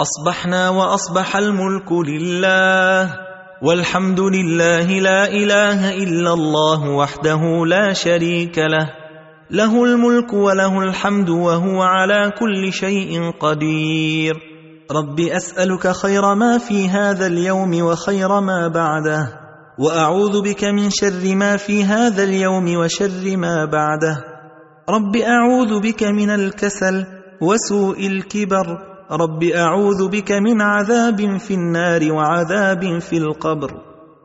أصبحنا وأصبح الملك لله والحمد لله لا إله إلا الله وحده لا شريك له. له الملك وله الحمد وهو على كل شيء قدير. رب أسألك خير ما في هذا اليوم وخير ما بعده وأعوذ بك من شر ما في هذا اليوم وشر ما بعده. رب أعوذ بك من الكسل وسوء الكبر رب أعوذ بك من عذاب في النار وعذاب في القبر